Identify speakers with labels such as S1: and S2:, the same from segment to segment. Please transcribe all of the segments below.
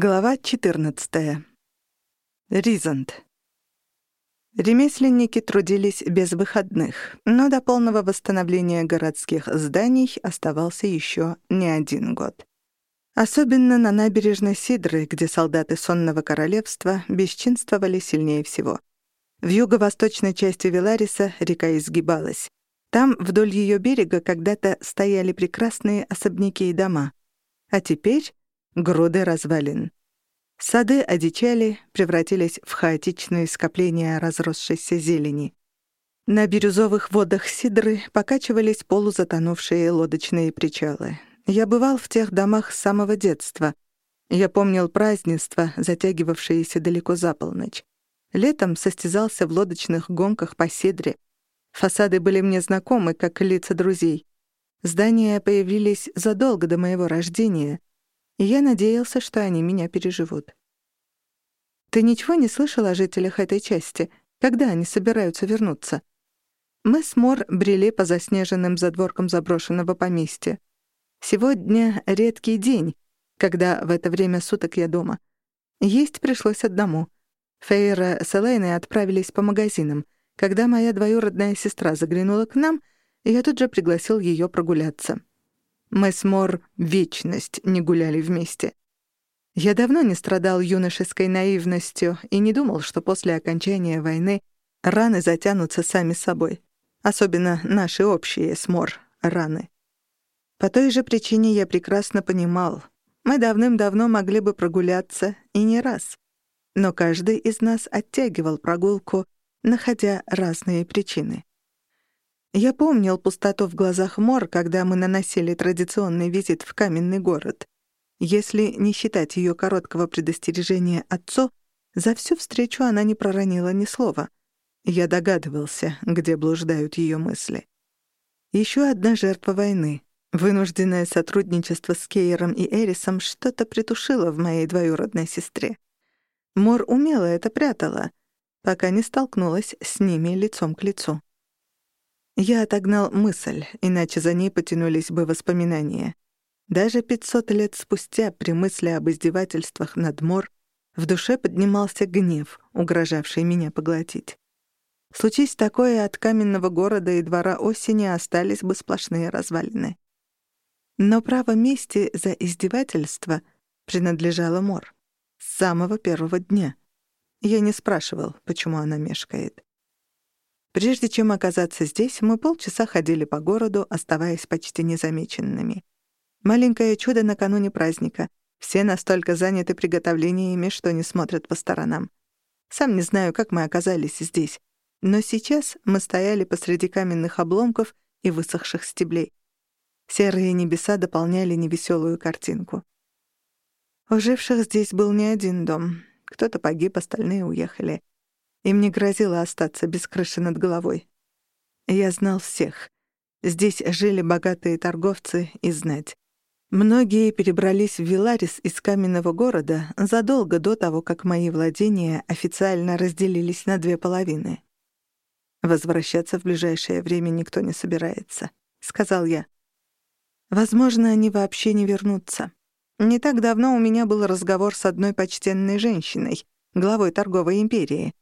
S1: Глава 14. Ризант. Ремесленники трудились без выходных, но до полного восстановления городских зданий оставался еще не один год. Особенно на набережной Сидры, где солдаты Сонного Королевства бесчинствовали сильнее всего. В юго-восточной части Велариса река изгибалась. Там, вдоль ее берега, когда-то стояли прекрасные особняки и дома. А теперь груды развалин. Сады одичали, превратились в хаотичные скопления разросшейся зелени. На бирюзовых водах Сидры покачивались полузатонувшие лодочные причалы. Я бывал в тех домах с самого детства. Я помнил празднества, затягивавшиеся далеко за полночь. Летом состязался в лодочных гонках по Сидре. Фасады были мне знакомы, как лица друзей. Здания появились задолго до моего рождения, и я надеялся, что они меня переживут. «Ты ничего не слышал о жителях этой части? Когда они собираются вернуться?» Мы с Мор брели по заснеженным задворкам заброшенного поместья. Сегодня редкий день, когда в это время суток я дома. Есть пришлось одному. Фейра с Элейной отправились по магазинам. Когда моя двоюродная сестра заглянула к нам, я тут же пригласил ее прогуляться. Мы с Мор вечность не гуляли вместе. Я давно не страдал юношеской наивностью и не думал, что после окончания войны раны затянутся сами собой. Особенно наши общие с Мор раны. По той же причине я прекрасно понимал, мы давным-давно могли бы прогуляться и не раз. Но каждый из нас оттягивал прогулку, находя разные причины. Я помнил пустоту в глазах Мор, когда мы наносили традиционный визит в каменный город. Если не считать ее короткого предостережения отцу, за всю встречу она не проронила ни слова. Я догадывался, где блуждают ее мысли. Еще одна жертва войны. Вынужденное сотрудничество с Кейером и Эрисом что-то притушило в моей двоюродной сестре. Мор умело это прятала, пока не столкнулась с ними лицом к лицу. Я отогнал мысль, иначе за ней потянулись бы воспоминания. Даже пятьсот лет спустя, при мысли об издевательствах над Мор, в душе поднимался гнев, угрожавший меня поглотить. Случись такое, от каменного города и двора осени остались бы сплошные развалины. Но право мести за издевательство принадлежало Мор. С самого первого дня. Я не спрашивал, почему она мешкает. Прежде чем оказаться здесь, мы полчаса ходили по городу, оставаясь почти незамеченными. Маленькое чудо накануне праздника. Все настолько заняты приготовлениями, что не смотрят по сторонам. Сам не знаю, как мы оказались здесь. Но сейчас мы стояли посреди каменных обломков и высохших стеблей. Серые небеса дополняли невеселую картинку. У живших здесь был не один дом. Кто-то погиб, остальные уехали. Им не грозило остаться без крыши над головой. Я знал всех. Здесь жили богатые торговцы и знать. Многие перебрались в Виларис из каменного города задолго до того, как мои владения официально разделились на две половины. «Возвращаться в ближайшее время никто не собирается», — сказал я. «Возможно, они вообще не вернутся. Не так давно у меня был разговор с одной почтенной женщиной, главой торговой империи.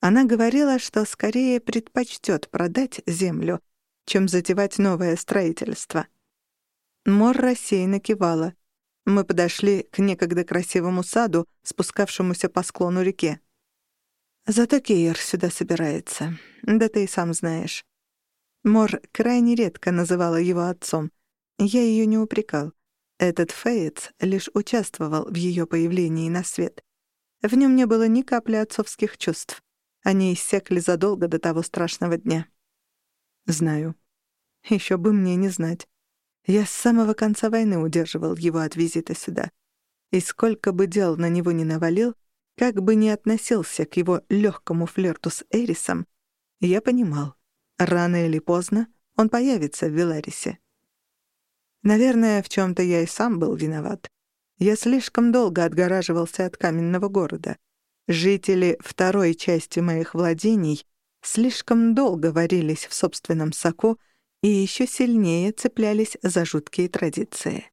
S1: Она говорила, что скорее предпочтет продать землю, чем затевать новое строительство. Мор рассеянно кивала. Мы подошли к некогда красивому саду, спускавшемуся по склону реки. Зато Кейер сюда собирается. Да ты и сам знаешь. Мор крайне редко называла его отцом. Я ее не упрекал. Этот Фейтс лишь участвовал в ее появлении на свет. В нем не было ни капли отцовских чувств. Они иссякли задолго до того страшного дня. Знаю. Еще бы мне не знать. Я с самого конца войны удерживал его от визита сюда. И сколько бы дел на него ни навалил, как бы ни относился к его легкому флирту с Эрисом, я понимал, рано или поздно он появится в Веларисе. Наверное, в чем то я и сам был виноват. Я слишком долго отгораживался от каменного города — Жители второй части моих владений слишком долго варились в собственном соку и еще сильнее цеплялись за жуткие традиции.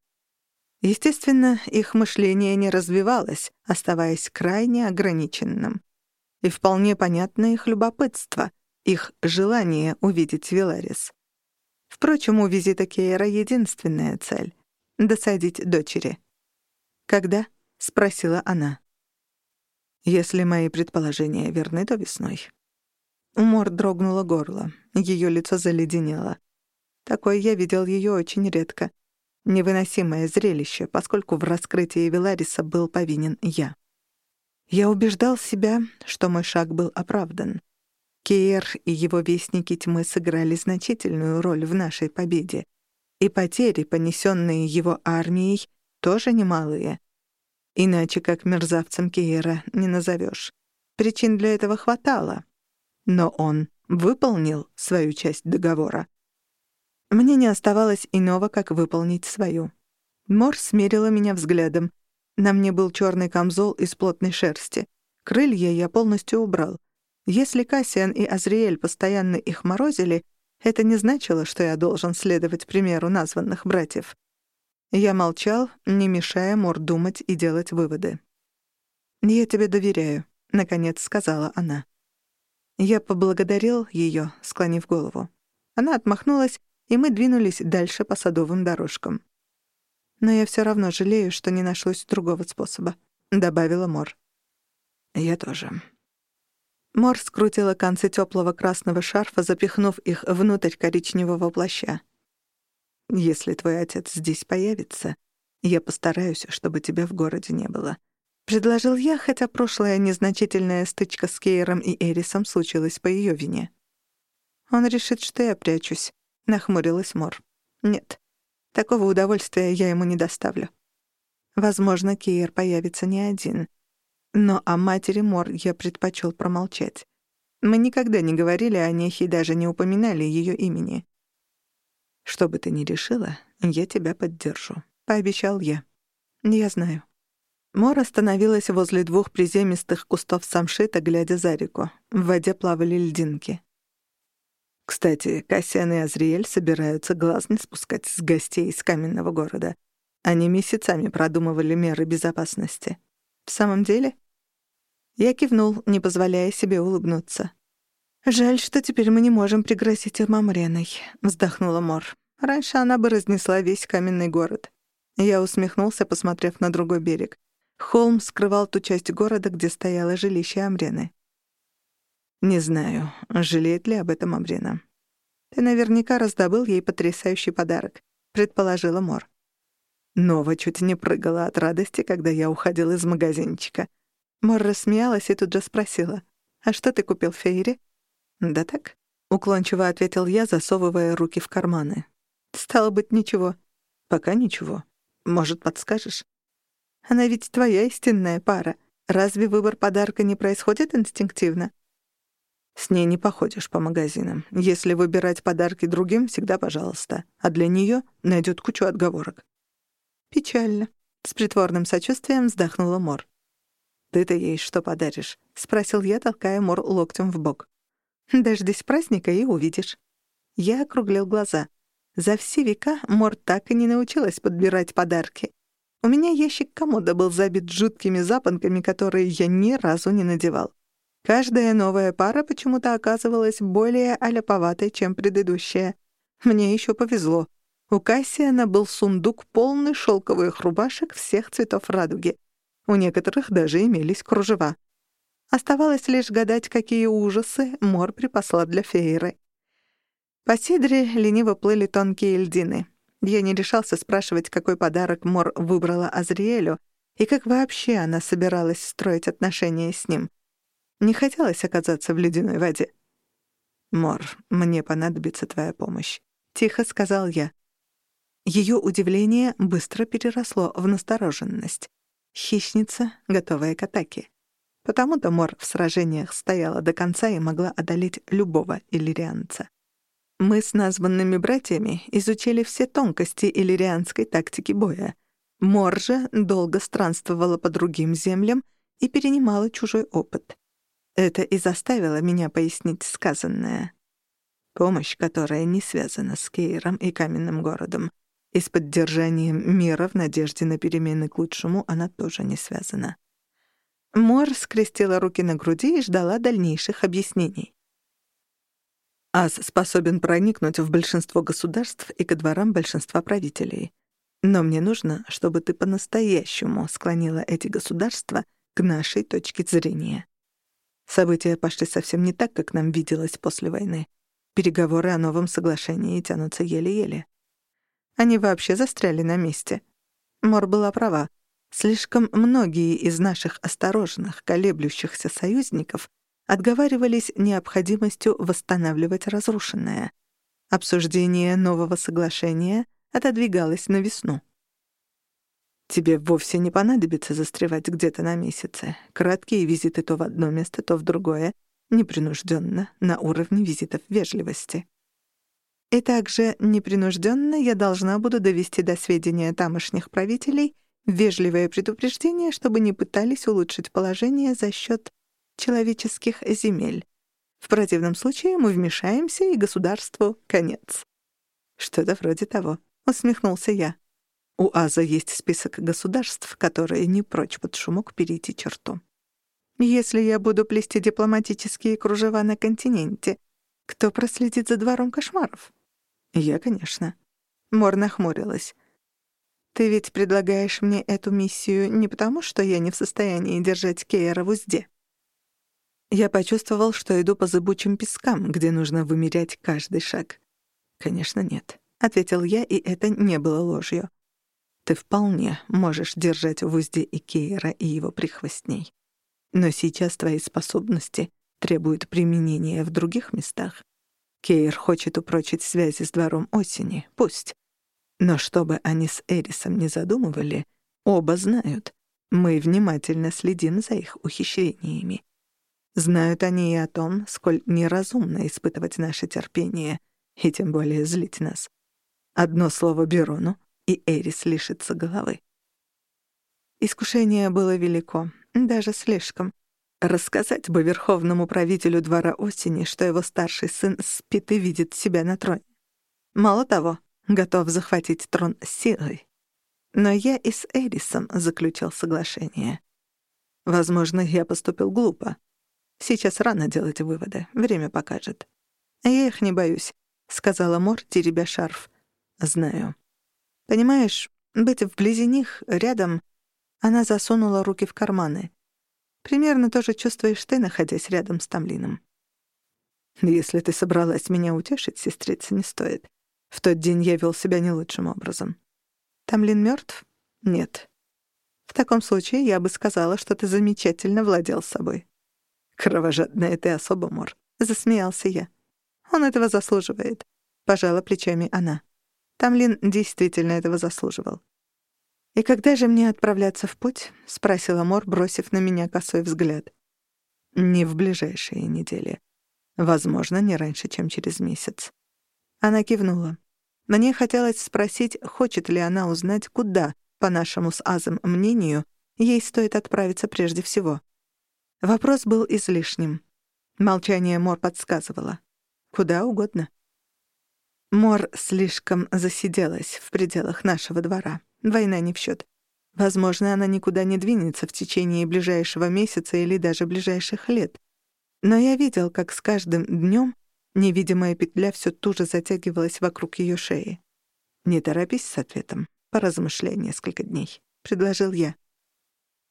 S1: Естественно, их мышление не развивалось, оставаясь крайне ограниченным. И вполне понятно их любопытство, их желание увидеть Виларис. Впрочем, у визита Кейра единственная цель — досадить дочери. «Когда?» — спросила она. «Если мои предположения верны, то весной». У Мор дрогнуло горло, ее лицо заледенело. Такое я видел ее очень редко. Невыносимое зрелище, поскольку в раскрытии Велариса был повинен я. Я убеждал себя, что мой шаг был оправдан. Кейр и его вестники тьмы сыграли значительную роль в нашей победе. И потери, понесенные его армией, тоже немалые. Иначе как мерзавцем Кейра не назовешь. Причин для этого хватало. Но он выполнил свою часть договора. Мне не оставалось иного, как выполнить свою. Мор смерила меня взглядом. На мне был черный камзол из плотной шерсти. Крылья я полностью убрал. Если Кассиан и Азриэль постоянно их морозили, это не значило, что я должен следовать примеру названных братьев. Я молчал, не мешая Мор думать и делать выводы. «Я тебе доверяю», — наконец сказала она. Я поблагодарил ее, склонив голову. Она отмахнулась и мы двинулись дальше по садовым дорожкам. «Но я все равно жалею, что не нашлось другого способа», — добавила Мор. «Я тоже». Мор скрутила концы теплого красного шарфа, запихнув их внутрь коричневого плаща. «Если твой отец здесь появится, я постараюсь, чтобы тебя в городе не было», — предложил я, хотя прошлая незначительная стычка с Кейром и Эрисом случилась по ее вине. «Он решит, что я прячусь», — нахмурилась Мор. «Нет, такого удовольствия я ему не доставлю. Возможно, Киер появится не один. Но о матери Мор я предпочел промолчать. Мы никогда не говорили о ней и даже не упоминали ее имени. «Что бы ты ни решила, я тебя поддержу», — пообещал я. «Я знаю». Мор остановилась возле двух приземистых кустов самшита, глядя за реку. В воде плавали льдинки. Кстати, Кассиан и Азриэль собираются глаз не спускать с гостей из каменного города. Они месяцами продумывали меры безопасности. В самом деле? Я кивнул, не позволяя себе улыбнуться. «Жаль, что теперь мы не можем пригрозить им Амреной», — вздохнула Мор. «Раньше она бы разнесла весь каменный город». Я усмехнулся, посмотрев на другой берег. Холм скрывал ту часть города, где стояло жилище Амрены. Не знаю, жалеет ли об этом Абрина. Ты наверняка раздобыл ей потрясающий подарок, предположила Мор. Нова чуть не прыгала от радости, когда я уходил из магазинчика. Мор рассмеялась и тут же спросила, «А что ты купил Фейре?» «Да так», — уклончиво ответил я, засовывая руки в карманы. «Стало быть, ничего». «Пока ничего. Может, подскажешь?» «Она ведь твоя истинная пара. Разве выбор подарка не происходит инстинктивно?» С ней не походишь по магазинам. Если выбирать подарки другим, всегда пожалуйста. А для нее найдет кучу отговорок. Печально. С притворным сочувствием вздохнула Мор. «Ты-то ей что подаришь?» — спросил я, толкая Мор локтем в бок. «Дождись праздника и увидишь». Я округлил глаза. За все века Мор так и не научилась подбирать подарки. У меня ящик комода был забит жуткими запонками, которые я ни разу не надевал. Каждая новая пара почему-то оказывалась более аляповатой, чем предыдущая. Мне еще повезло. У Кассиана был сундук, полный шелковых рубашек всех цветов радуги. У некоторых даже имелись кружева. Оставалось лишь гадать, какие ужасы Мор припасла для Фейры. По сидре лениво плыли тонкие льдины. Я не решался спрашивать, какой подарок Мор выбрала Азриэлю и как вообще она собиралась строить отношения с ним. Не хотелось оказаться в ледяной воде. «Мор, мне понадобится твоя помощь», — тихо сказал я. Ее удивление быстро переросло в настороженность. Хищница, готовая к атаке. Потому-то Мор в сражениях стояла до конца и могла одолеть любого иллирианца. Мы с названными братьями изучили все тонкости иллирианской тактики боя. Мор же долго странствовала по другим землям и перенимала чужой опыт. Это и заставило меня пояснить сказанное. Помощь, которая не связана с Кейром и каменным городом. И с поддержанием мира в надежде на перемены к лучшему она тоже не связана. Мор скрестила руки на груди и ждала дальнейших объяснений. АС способен проникнуть в большинство государств и ко дворам большинства правителей. Но мне нужно, чтобы ты по-настоящему склонила эти государства к нашей точке зрения. События пошли совсем не так, как нам виделось после войны. Переговоры о новом соглашении тянутся еле-еле. Они вообще застряли на месте. Мор была права. Слишком многие из наших осторожных, колеблющихся союзников отговаривались необходимостью восстанавливать разрушенное. Обсуждение нового соглашения отодвигалось на весну. Тебе вовсе не понадобится застревать где-то на месяце. Краткие визиты то в одно место, то в другое, непринужденно, на уровне визитов вежливости. И также непринужденно я должна буду довести до сведения тамошних правителей вежливое предупреждение, чтобы не пытались улучшить положение за счет человеческих земель. В противном случае мы вмешаемся, и государству конец. Что-то вроде того, усмехнулся я. У Аза есть список государств, которые не прочь под шумок перейти черту. Если я буду плести дипломатические кружева на континенте, кто проследит за двором кошмаров? Я, конечно. Мор нахмурилась. Ты ведь предлагаешь мне эту миссию не потому, что я не в состоянии держать Кейра в узде. Я почувствовал, что иду по зыбучим пескам, где нужно вымерять каждый шаг. «Конечно, нет», — ответил я, и это не было ложью. «Ты вполне можешь держать в узде и Кейра, и его прихвостней. Но сейчас твои способности требуют применения в других местах. Кейр хочет упрочить связи с двором осени, пусть. Но чтобы они с Эрисом не задумывали, оба знают. Мы внимательно следим за их ухищрениями. Знают они и о том, сколь неразумно испытывать наше терпение, и тем более злить нас. Одно слово Берону, и Эрис лишится головы. Искушение было велико, даже слишком. Рассказать бы верховному правителю двора осени, что его старший сын спит и видит себя на троне. Мало того, готов захватить трон силой. Но я и с Эрисом заключил соглашение. Возможно, я поступил глупо. Сейчас рано делать выводы, время покажет. Я их не боюсь, сказала Мор, теребя шарф. Знаю. Понимаешь, быть вблизи них, рядом, она засунула руки в карманы. Примерно то же чувствуешь ты, находясь рядом с Тамлином. Если ты собралась меня утешить, сестрица, не стоит. В тот день я вел себя не лучшим образом. Тамлин мертв? Нет. В таком случае я бы сказала, что ты замечательно владел собой. «Кровожадная ты особо, Мор», — засмеялся я. «Он этого заслуживает», — пожала плечами она. Тамлин действительно этого заслуживал. «И когда же мне отправляться в путь?» — спросила Мор, бросив на меня косой взгляд. «Не в ближайшие недели. Возможно, не раньше, чем через месяц». Она кивнула. Мне хотелось спросить, хочет ли она узнать, куда, по нашему с Азом мнению, ей стоит отправиться прежде всего. Вопрос был излишним. Молчание Мор подсказывало. Куда угодно. Мор слишком засиделась в пределах нашего двора. Война не в счет. Возможно, она никуда не двинется в течение ближайшего месяца или даже ближайших лет. Но я видел, как с каждым днем невидимая петля все туже затягивалась вокруг ее шеи. «Не торопись с ответом. Поразмышляй несколько дней», — предложил я.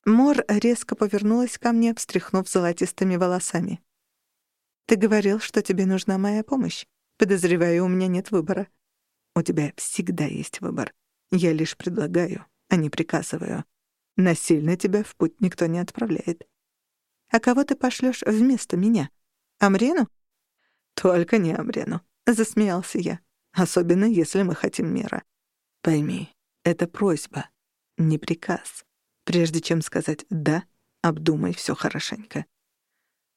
S1: Мор резко повернулась ко мне, встряхнув золотистыми волосами. «Ты говорил, что тебе нужна моя помощь. Подозреваю, у меня нет выбора». «У тебя всегда есть выбор. Я лишь предлагаю, а не приказываю. Насильно тебя в путь никто не отправляет». «А кого ты пошлёшь вместо меня? Амрену?» «Только не Амрену», — засмеялся я. «Особенно, если мы хотим мира. Пойми, это просьба, не приказ. Прежде чем сказать «да», обдумай все хорошенько.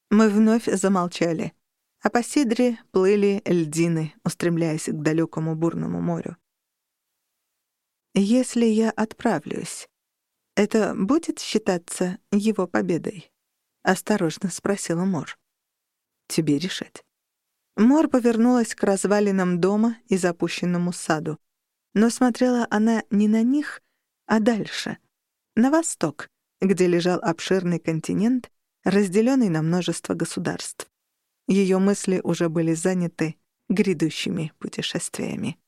S1: Мы вновь замолчали, а по Сидре плыли льдины, устремляясь к далекому бурному морю. «Если я отправлюсь, это будет считаться его победой?» — осторожно спросила Мор. «Тебе решать». Мор повернулась к развалинам дома и запущенному саду. Но смотрела она не на них, а дальше, на восток, где лежал обширный континент, разделенный на множество государств. Ее мысли уже были заняты грядущими путешествиями.